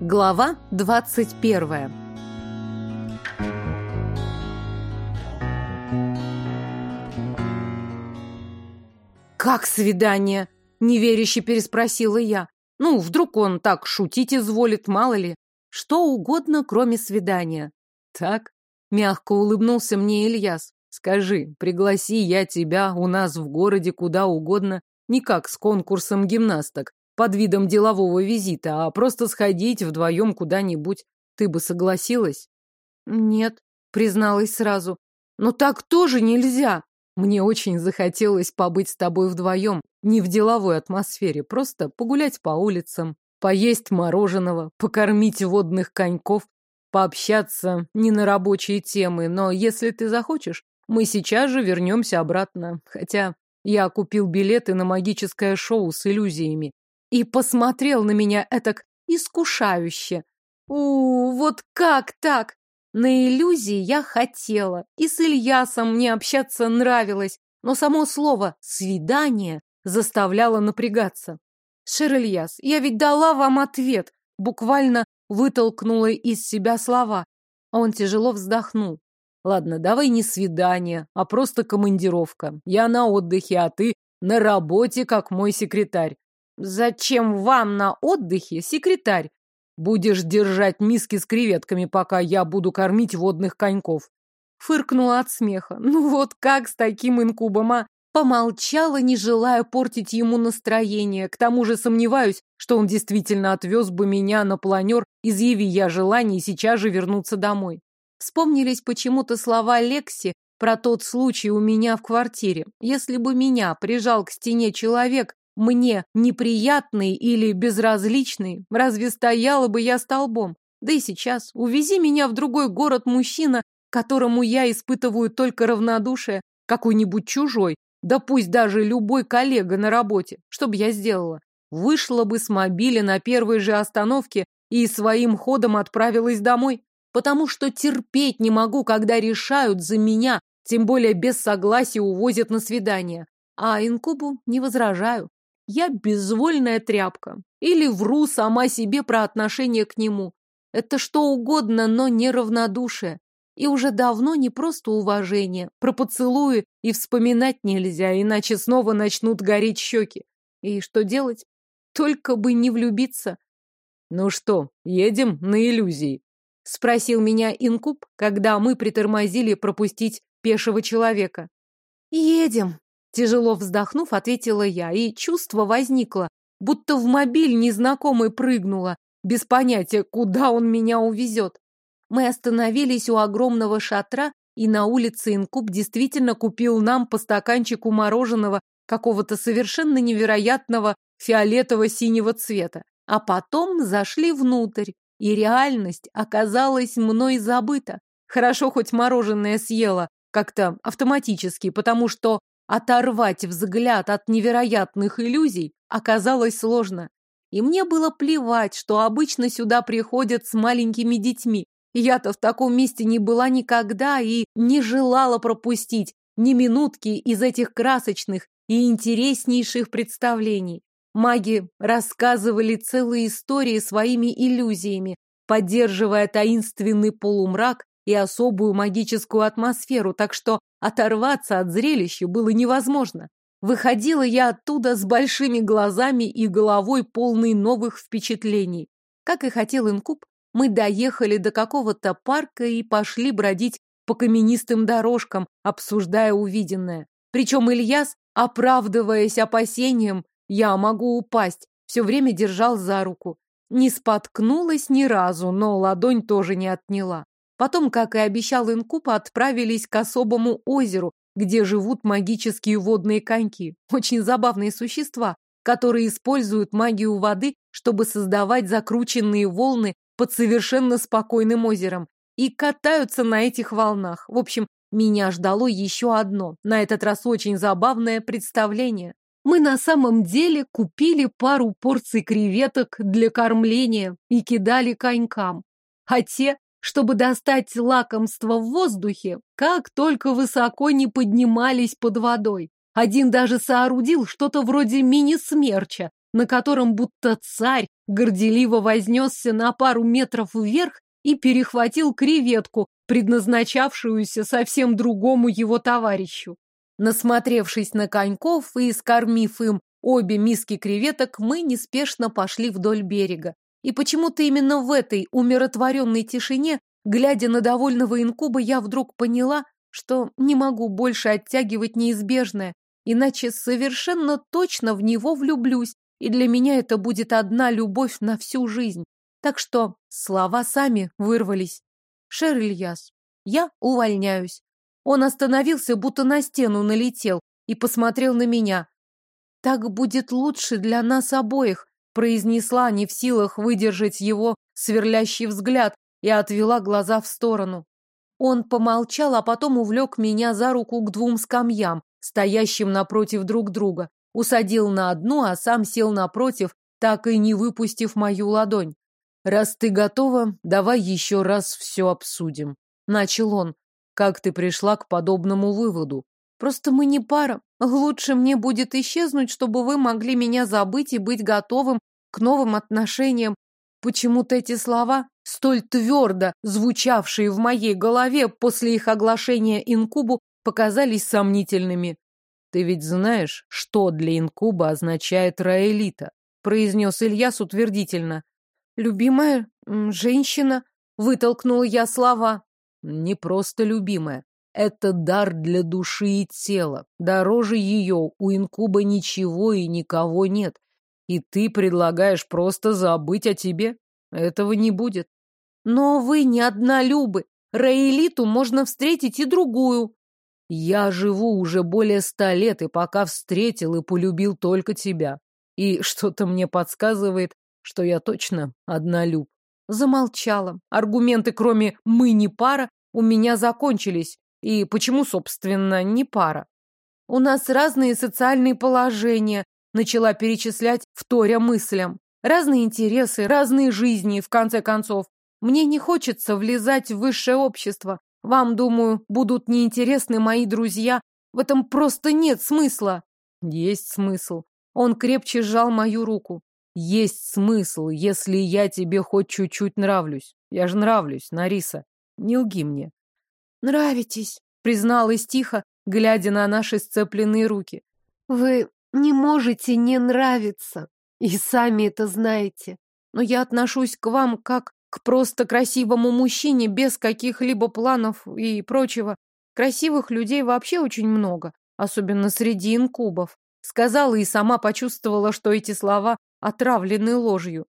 Глава двадцать первая. «Как свидание?» — неверяще переспросила я. «Ну, вдруг он так шутить изволит, мало ли. Что угодно, кроме свидания». «Так?» — мягко улыбнулся мне Ильяс. «Скажи, пригласи я тебя у нас в городе куда угодно, не как с конкурсом гимнасток, под видом делового визита, а просто сходить вдвоем куда-нибудь. Ты бы согласилась? Нет, призналась сразу. Но так тоже нельзя. Мне очень захотелось побыть с тобой вдвоем, не в деловой атмосфере, просто погулять по улицам, поесть мороженого, покормить водных коньков, пообщаться не на рабочие темы, но если ты захочешь, мы сейчас же вернемся обратно. Хотя я купил билеты на магическое шоу с иллюзиями и посмотрел на меня этак искушающе. У, вот как так? На иллюзии я хотела, и с Ильясом мне общаться нравилось, но само слово «свидание» заставляло напрягаться. Шер Ильяс, я ведь дала вам ответ, буквально вытолкнула из себя слова. Он тяжело вздохнул. Ладно, давай не свидание, а просто командировка. Я на отдыхе, а ты на работе, как мой секретарь. Зачем вам на отдыхе секретарь? Будешь держать миски с креветками, пока я буду кормить водных коньков. Фыркнула от смеха. Ну вот как с таким инкубом, а? Помолчала, не желая портить ему настроение. К тому же сомневаюсь, что он действительно отвез бы меня на планер, изъяви я желание сейчас же вернуться домой. Вспомнились почему-то слова Лекси про тот случай у меня в квартире. Если бы меня прижал к стене человек, мне неприятный или безразличный, разве стояла бы я столбом? Да и сейчас, увези меня в другой город мужчина, которому я испытываю только равнодушие, какой-нибудь чужой, да пусть даже любой коллега на работе. Что бы я сделала? Вышла бы с мобиля на первой же остановке и своим ходом отправилась домой, потому что терпеть не могу, когда решают за меня, тем более без согласия увозят на свидание. А инкубу не возражаю. Я безвольная тряпка. Или вру сама себе про отношение к нему. Это что угодно, но не равнодушие. И уже давно не просто уважение. Про поцелуи и вспоминать нельзя, иначе снова начнут гореть щеки. И что делать? Только бы не влюбиться. Ну что, едем на иллюзии? Спросил меня инкуб, когда мы притормозили пропустить пешего человека. Едем, Тяжело вздохнув, ответила я, и чувство возникло, будто в мобиль незнакомый прыгнула, без понятия, куда он меня увезет. Мы остановились у огромного шатра, и на улице Инкуб действительно купил нам по стаканчику мороженого какого-то совершенно невероятного фиолетово-синего цвета. А потом зашли внутрь, и реальность оказалась мной забыта. Хорошо хоть мороженое съела, как-то автоматически, потому что Оторвать взгляд от невероятных иллюзий оказалось сложно. И мне было плевать, что обычно сюда приходят с маленькими детьми. Я-то в таком месте не была никогда и не желала пропустить ни минутки из этих красочных и интереснейших представлений. Маги рассказывали целые истории своими иллюзиями, поддерживая таинственный полумрак и особую магическую атмосферу, так что Оторваться от зрелища было невозможно. Выходила я оттуда с большими глазами и головой полной новых впечатлений. Как и хотел инкуб, мы доехали до какого-то парка и пошли бродить по каменистым дорожкам, обсуждая увиденное. Причем Ильяс, оправдываясь опасением, я могу упасть, все время держал за руку. Не споткнулась ни разу, но ладонь тоже не отняла. Потом, как и обещал Инкуб, отправились к особому озеру, где живут магические водные коньки. Очень забавные существа, которые используют магию воды, чтобы создавать закрученные волны под совершенно спокойным озером. И катаются на этих волнах. В общем, меня ждало еще одно, на этот раз очень забавное представление. Мы на самом деле купили пару порций креветок для кормления и кидали конькам. А те чтобы достать лакомство в воздухе, как только высоко не поднимались под водой. Один даже соорудил что-то вроде мини-смерча, на котором будто царь горделиво вознесся на пару метров вверх и перехватил креветку, предназначавшуюся совсем другому его товарищу. Насмотревшись на коньков и скормив им обе миски креветок, мы неспешно пошли вдоль берега. И почему-то именно в этой умиротворенной тишине, глядя на довольного инкуба, я вдруг поняла, что не могу больше оттягивать неизбежное, иначе совершенно точно в него влюблюсь, и для меня это будет одна любовь на всю жизнь. Так что слова сами вырвались. Шер Ильяс, я увольняюсь. Он остановился, будто на стену налетел, и посмотрел на меня. Так будет лучше для нас обоих, произнесла, не в силах выдержать его сверлящий взгляд, и отвела глаза в сторону. Он помолчал, а потом увлек меня за руку к двум скамьям, стоящим напротив друг друга, усадил на одну, а сам сел напротив, так и не выпустив мою ладонь. «Раз ты готова, давай еще раз все обсудим», — начал он. «Как ты пришла к подобному выводу?» «Просто мы не пара. Лучше мне будет исчезнуть, чтобы вы могли меня забыть и быть готовым к новым отношениям. Почему-то эти слова, столь твердо звучавшие в моей голове после их оглашения инкубу, показались сомнительными. «Ты ведь знаешь, что для инкуба означает раэлита?» произнес Ильяс утвердительно. «Любимая женщина?» вытолкнула я слова. «Не просто любимая. Это дар для души и тела. Дороже ее у инкуба ничего и никого нет. И ты предлагаешь просто забыть о тебе? Этого не будет. Но вы не одна Любы. Раэлиту можно встретить и другую. Я живу уже более ста лет и пока встретил и полюбил только тебя. И что-то мне подсказывает, что я точно одна Люб. Замолчала. Аргументы, кроме «мы не пара», у меня закончились. И почему, собственно, не пара? У нас разные социальные положения, начала перечислять, вторя мыслям. Разные интересы, разные жизни, в конце концов. Мне не хочется влезать в высшее общество. Вам, думаю, будут неинтересны мои друзья. В этом просто нет смысла. Есть смысл. Он крепче сжал мою руку. Есть смысл, если я тебе хоть чуть-чуть нравлюсь. Я же нравлюсь, Нариса. Не лги мне. Нравитесь, призналась тихо, глядя на наши сцепленные руки. Вы не можете не нравиться, и сами это знаете. Но я отношусь к вам как к просто красивому мужчине без каких-либо планов и прочего. Красивых людей вообще очень много, особенно среди инкубов. Сказала и сама почувствовала, что эти слова отравлены ложью.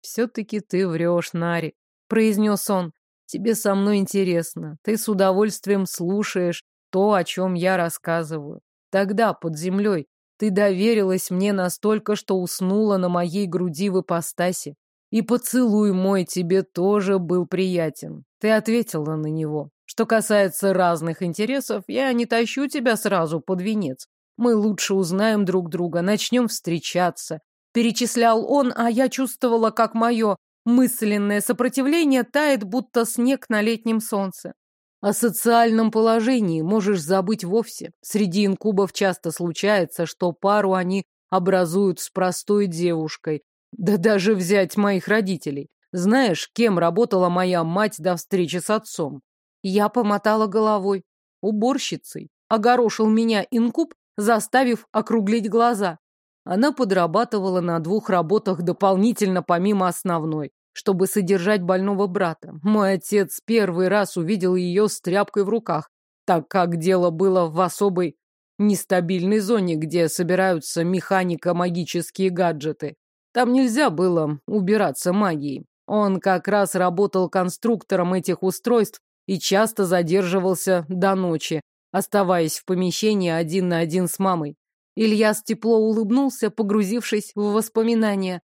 «Все-таки ты врешь, Нари», — произнес он. «Тебе со мной интересно. Ты с удовольствием слушаешь то, о чем я рассказываю. Тогда, под землей, ты доверилась мне настолько, что уснула на моей груди в ипостаси. И поцелуй мой тебе тоже был приятен. Ты ответила на него. Что касается разных интересов, я не тащу тебя сразу под венец. Мы лучше узнаем друг друга, начнем встречаться. Перечислял он, а я чувствовала, как мое мысленное сопротивление тает, будто снег на летнем солнце. О социальном положении можешь забыть вовсе. Среди инкубов часто случается, что пару они образуют с простой девушкой. Да даже взять моих родителей. Знаешь, кем работала моя мать до встречи с отцом? Я помотала головой. Уборщицей. Огорошил меня инкуб, заставив округлить глаза. Она подрабатывала на двух работах дополнительно помимо основной чтобы содержать больного брата. Мой отец первый раз увидел ее с тряпкой в руках, так как дело было в особой нестабильной зоне, где собираются механико-магические гаджеты. Там нельзя было убираться магией. Он как раз работал конструктором этих устройств и часто задерживался до ночи, оставаясь в помещении один на один с мамой. Ильяс тепло улыбнулся, погрузившись в воспоминания.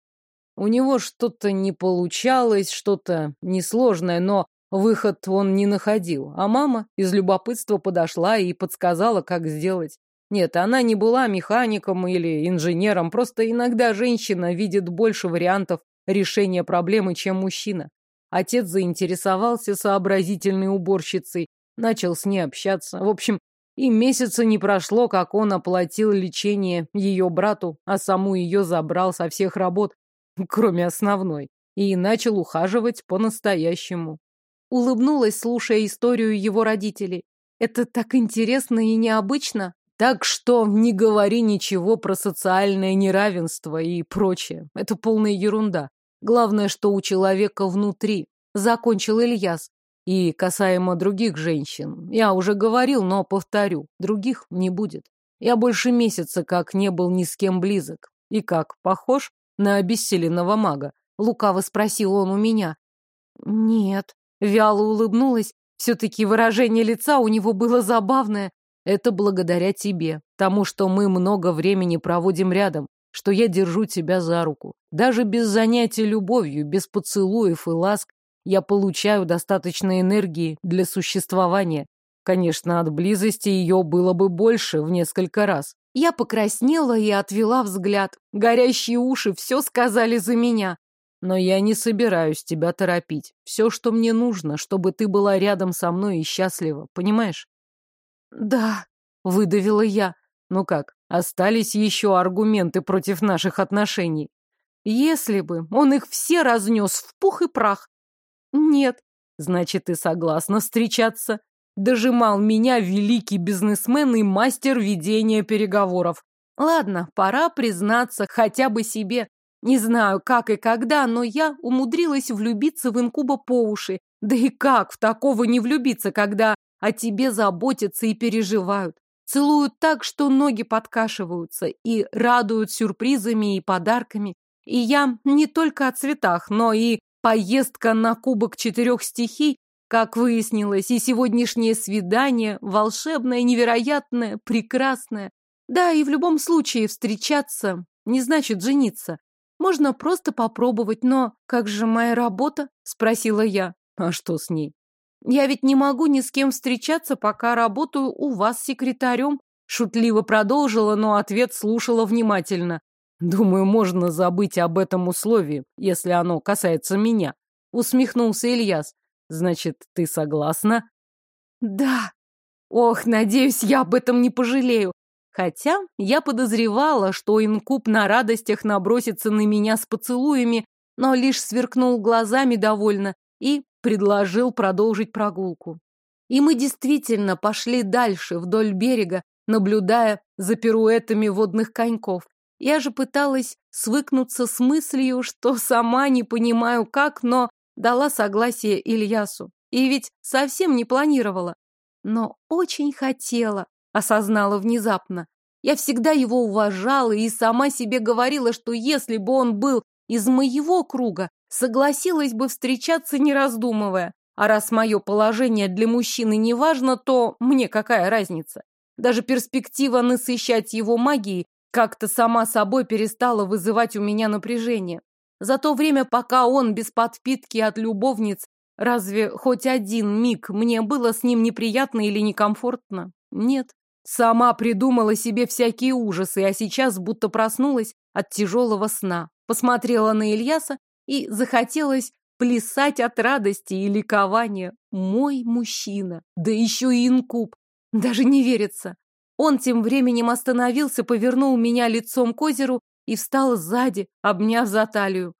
У него что-то не получалось, что-то несложное, но выход он не находил. А мама из любопытства подошла и подсказала, как сделать. Нет, она не была механиком или инженером, просто иногда женщина видит больше вариантов решения проблемы, чем мужчина. Отец заинтересовался сообразительной уборщицей, начал с ней общаться. В общем, И месяца не прошло, как он оплатил лечение ее брату, а саму ее забрал со всех работ, кроме основной, и начал ухаживать по-настоящему. Улыбнулась, слушая историю его родителей. Это так интересно и необычно. Так что не говори ничего про социальное неравенство и прочее. Это полная ерунда. Главное, что у человека внутри. Закончил Ильяс. И касаемо других женщин. Я уже говорил, но повторю. Других не будет. Я больше месяца как не был ни с кем близок. И как, похож на обессиленного мага? Лукаво спросил он у меня. Нет. Вяло улыбнулась. Все-таки выражение лица у него было забавное. Это благодаря тебе, тому, что мы много времени проводим рядом, что я держу тебя за руку. Даже без занятий любовью, без поцелуев и ласк я получаю достаточно энергии для существования. Конечно, от близости ее было бы больше в несколько раз. Я покраснела и отвела взгляд. Горящие уши все сказали за меня. Но я не собираюсь тебя торопить. Все, что мне нужно, чтобы ты была рядом со мной и счастлива, понимаешь? «Да», — выдавила я. «Ну как, остались еще аргументы против наших отношений?» «Если бы он их все разнес в пух и прах». «Нет». «Значит, ты согласна встречаться?» Дожимал меня великий бизнесмен и мастер ведения переговоров. Ладно, пора признаться хотя бы себе. Не знаю, как и когда, но я умудрилась влюбиться в инкуба по уши. Да и как в такого не влюбиться, когда о тебе заботятся и переживают. Целуют так, что ноги подкашиваются, и радуют сюрпризами и подарками. И я не только о цветах, но и поездка на кубок четырех стихий, как выяснилось, и сегодняшнее свидание волшебное, невероятное, прекрасное. Да, и в любом случае встречаться не значит жениться. Можно просто попробовать, но как же моя работа? Спросила я. А что с ней? Я ведь не могу ни с кем встречаться, пока работаю у вас секретарем. Шутливо продолжила, но ответ слушала внимательно. Думаю, можно забыть об этом условии, если оно касается меня. Усмехнулся Ильяс. Значит, ты согласна? Да. Ох, надеюсь, я об этом не пожалею. Хотя я подозревала, что инкуб на радостях набросится на меня с поцелуями, но лишь сверкнул глазами довольно и предложил продолжить прогулку. И мы действительно пошли дальше, вдоль берега, наблюдая за пируэтами водных коньков. Я же пыталась свыкнуться с мыслью, что сама не понимаю как, но дала согласие Ильясу. И ведь совсем не планировала. Но очень хотела, осознала внезапно. Я всегда его уважала и сама себе говорила, что если бы он был из моего круга, согласилась бы встречаться, не раздумывая. А раз мое положение для мужчины не важно, то мне какая разница? Даже перспектива насыщать его магией как-то сама собой перестала вызывать у меня напряжение. За то время, пока он без подпитки от любовниц, разве хоть один миг мне было с ним неприятно или некомфортно? Нет. Сама придумала себе всякие ужасы, а сейчас будто проснулась от тяжелого сна. Посмотрела на Ильяса и захотелось плясать от радости и ликования. Мой мужчина, да еще и инкуб. Даже не верится. Он тем временем остановился, повернул меня лицом к озеру и встал сзади, обняв за талию.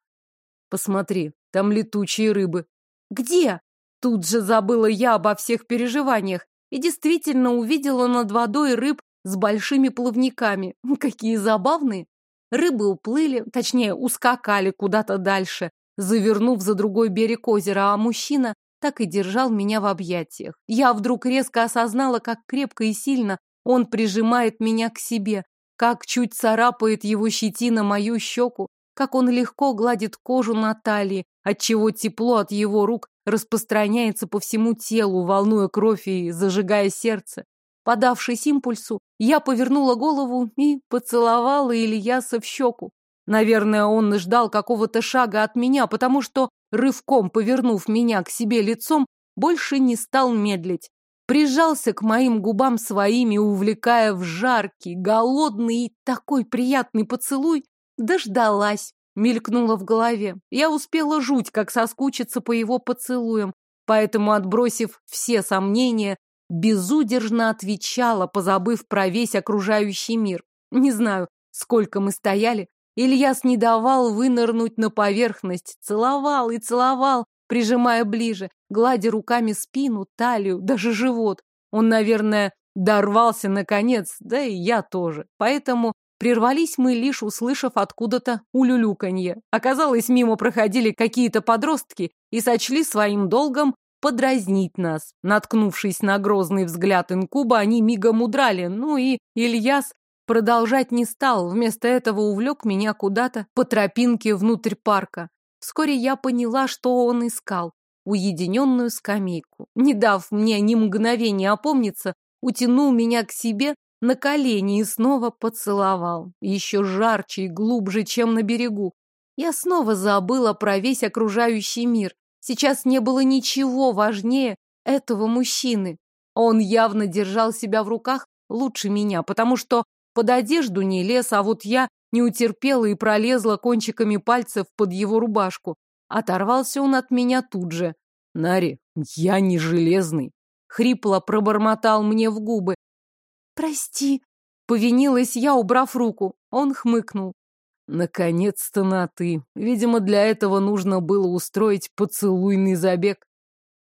Посмотри, там летучие рыбы. Где? Тут же забыла я обо всех переживаниях и действительно увидела над водой рыб с большими плавниками. Какие забавные. Рыбы уплыли, точнее, ускакали куда-то дальше, завернув за другой берег озера, а мужчина так и держал меня в объятиях. Я вдруг резко осознала, как крепко и сильно он прижимает меня к себе, как чуть царапает его щетина мою щеку, как он легко гладит кожу на талии, отчего тепло от его рук распространяется по всему телу, волнуя кровь и зажигая сердце. Подавшись импульсу, я повернула голову и поцеловала Ильяса в щеку. Наверное, он ждал какого-то шага от меня, потому что, рывком повернув меня к себе лицом, больше не стал медлить. Прижался к моим губам своими, увлекая в жаркий, голодный и такой приятный поцелуй. Дождалась, мелькнула в голове. Я успела жуть, как соскучиться по его поцелуям, поэтому, отбросив все сомнения, безудержно отвечала, позабыв про весь окружающий мир. Не знаю, сколько мы стояли. Ильяс не давал вынырнуть на поверхность, целовал и целовал, прижимая ближе, гладя руками спину, талию, даже живот. Он, наверное, дорвался наконец, да и я тоже. Поэтому Прервались мы, лишь услышав откуда-то улюлюканье. Оказалось, мимо проходили какие-то подростки и сочли своим долгом подразнить нас. Наткнувшись на грозный взгляд инкуба, они мигом удрали, ну и Ильяс продолжать не стал, вместо этого увлек меня куда-то по тропинке внутрь парка. Вскоре я поняла, что он искал. Уединенную скамейку. Не дав мне ни мгновения опомниться, утянул меня к себе на колени и снова поцеловал. Еще жарче и глубже, чем на берегу. Я снова забыла про весь окружающий мир. Сейчас не было ничего важнее этого мужчины. Он явно держал себя в руках лучше меня, потому что под одежду не лез, а вот я не утерпела и пролезла кончиками пальцев под его рубашку. Оторвался он от меня тут же. «Нари, я не железный!» Хрипло пробормотал мне в губы, «Прости», — повинилась я, убрав руку. Он хмыкнул. «Наконец-то на «ты». Видимо, для этого нужно было устроить поцелуйный забег».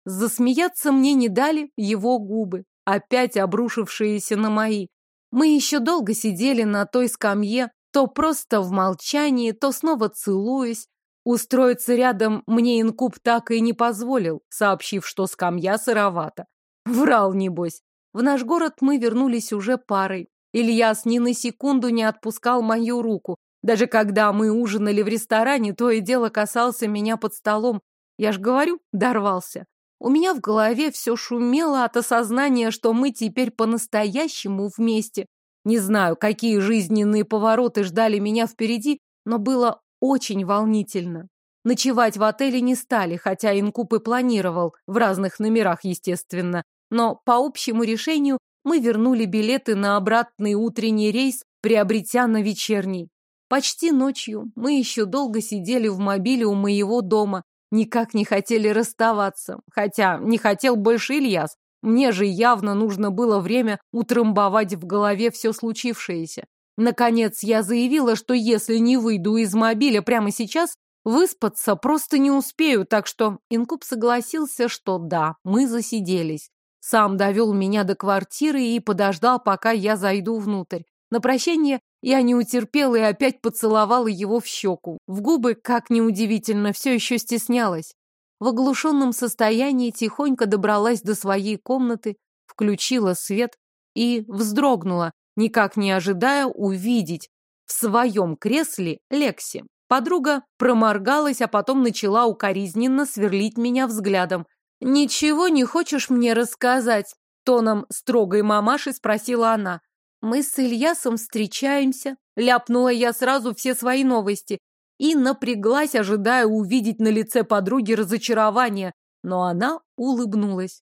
Засмеяться мне не дали его губы, опять обрушившиеся на мои. Мы еще долго сидели на той скамье, то просто в молчании, то снова целуясь. Устроиться рядом мне инкуб так и не позволил, сообщив, что скамья сыровата. Врал, небось. В наш город мы вернулись уже парой. Ильяс ни на секунду не отпускал мою руку. Даже когда мы ужинали в ресторане, то и дело касался меня под столом. Я ж говорю, дорвался. У меня в голове все шумело от осознания, что мы теперь по-настоящему вместе. Не знаю, какие жизненные повороты ждали меня впереди, но было очень волнительно. Ночевать в отеле не стали, хотя Инкуб и планировал, в разных номерах, естественно. Но по общему решению мы вернули билеты на обратный утренний рейс, приобретя на вечерний. Почти ночью мы еще долго сидели в мобиле у моего дома, никак не хотели расставаться, хотя не хотел больше Ильяс. Мне же явно нужно было время утрамбовать в голове все случившееся. Наконец я заявила, что если не выйду из мобиля прямо сейчас, выспаться просто не успею, так что Инкуб согласился, что да, мы засиделись. Сам довел меня до квартиры и подождал, пока я зайду внутрь. На прощание я не утерпела и опять поцеловала его в щеку. В губы, как неудивительно, все еще стеснялась. В оглушенном состоянии тихонько добралась до своей комнаты, включила свет и вздрогнула, никак не ожидая увидеть в своем кресле Лекси. Подруга проморгалась, а потом начала укоризненно сверлить меня взглядом. «Ничего не хочешь мне рассказать?» Тоном строгой мамаши спросила она. «Мы с Ильясом встречаемся», ляпнула я сразу все свои новости и напряглась, ожидая увидеть на лице подруги разочарование, но она улыбнулась.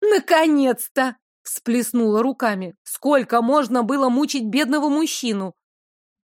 «Наконец-то!» — всплеснула руками. «Сколько можно было мучить бедного мужчину?»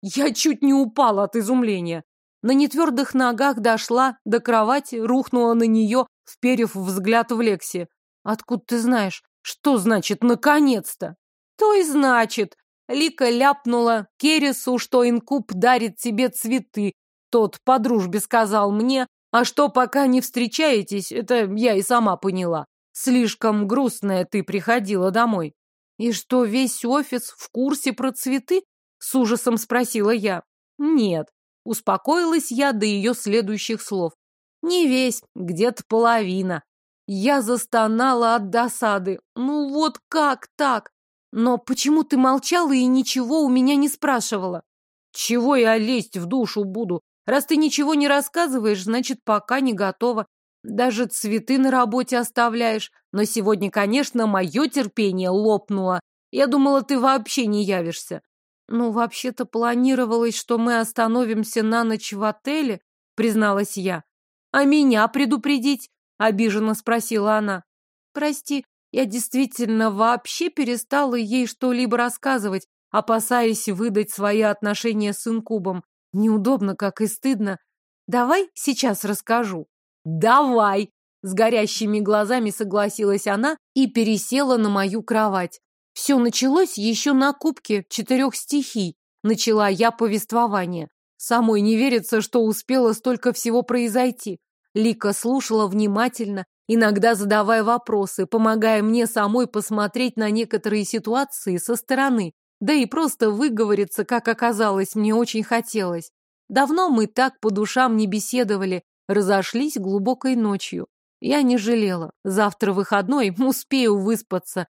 Я чуть не упала от изумления. На нетвердых ногах дошла до кровати, рухнула на нее, вперев взгляд в Лекси. «Откуда ты знаешь? Что значит «наконец-то»?» «То и значит». Лика ляпнула Кересу, что инкуб дарит тебе цветы. Тот по дружбе сказал мне, а что пока не встречаетесь, это я и сама поняла. Слишком грустная ты приходила домой. И что, весь офис в курсе про цветы? С ужасом спросила я. Нет, Успокоилась я до ее следующих слов. Не весь, где-то половина. Я застонала от досады. Ну вот как так? Но почему ты молчала и ничего у меня не спрашивала? Чего я лезть в душу буду? Раз ты ничего не рассказываешь, значит, пока не готова. Даже цветы на работе оставляешь. Но сегодня, конечно, мое терпение лопнуло. Я думала, ты вообще не явишься. «Ну, вообще-то планировалось, что мы остановимся на ночь в отеле», — призналась я. «А меня предупредить?» — обиженно спросила она. «Прости, я действительно вообще перестала ей что-либо рассказывать, опасаясь выдать свои отношения с инкубом. Неудобно, как и стыдно. Давай сейчас расскажу». «Давай!» С горящими глазами согласилась она и пересела на мою кровать. Все началось еще на кубке четырех стихий. Начала я повествование. Самой не верится, что успело столько всего произойти. Лика слушала внимательно, иногда задавая вопросы, помогая мне самой посмотреть на некоторые ситуации со стороны. Да и просто выговориться, как оказалось, мне очень хотелось. Давно мы так по душам не беседовали, разошлись глубокой ночью. Я не жалела. Завтра выходной, успею выспаться.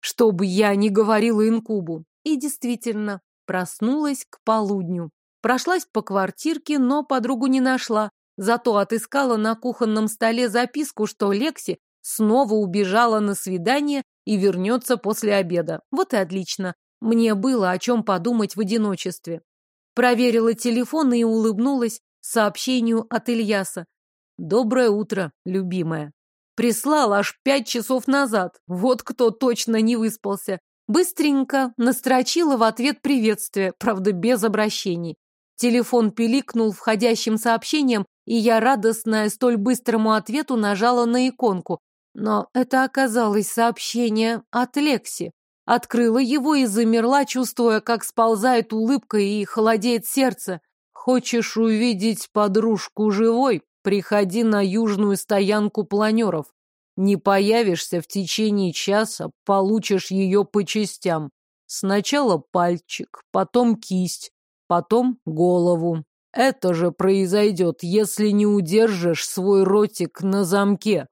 Чтобы я не говорила инкубу. И действительно, проснулась к полудню. Прошлась по квартирке, но подругу не нашла. Зато отыскала на кухонном столе записку, что Лекси снова убежала на свидание и вернется после обеда. Вот и отлично. Мне было о чем подумать в одиночестве. Проверила телефон и улыбнулась сообщению от Ильяса. «Доброе утро, любимая». Прислал аж пять часов назад. Вот кто точно не выспался. Быстренько настрочила в ответ приветствие, правда, без обращений. Телефон пиликнул входящим сообщением, и я, радостная столь быстрому ответу, нажала на иконку. Но это оказалось сообщение от Лекси. Открыла его и замерла, чувствуя, как сползает улыбка и холодеет сердце. «Хочешь увидеть подружку живой? Приходи на южную стоянку планеров. Не появишься в течение часа, получишь ее по частям. Сначала пальчик, потом кисть, потом голову. Это же произойдет, если не удержишь свой ротик на замке.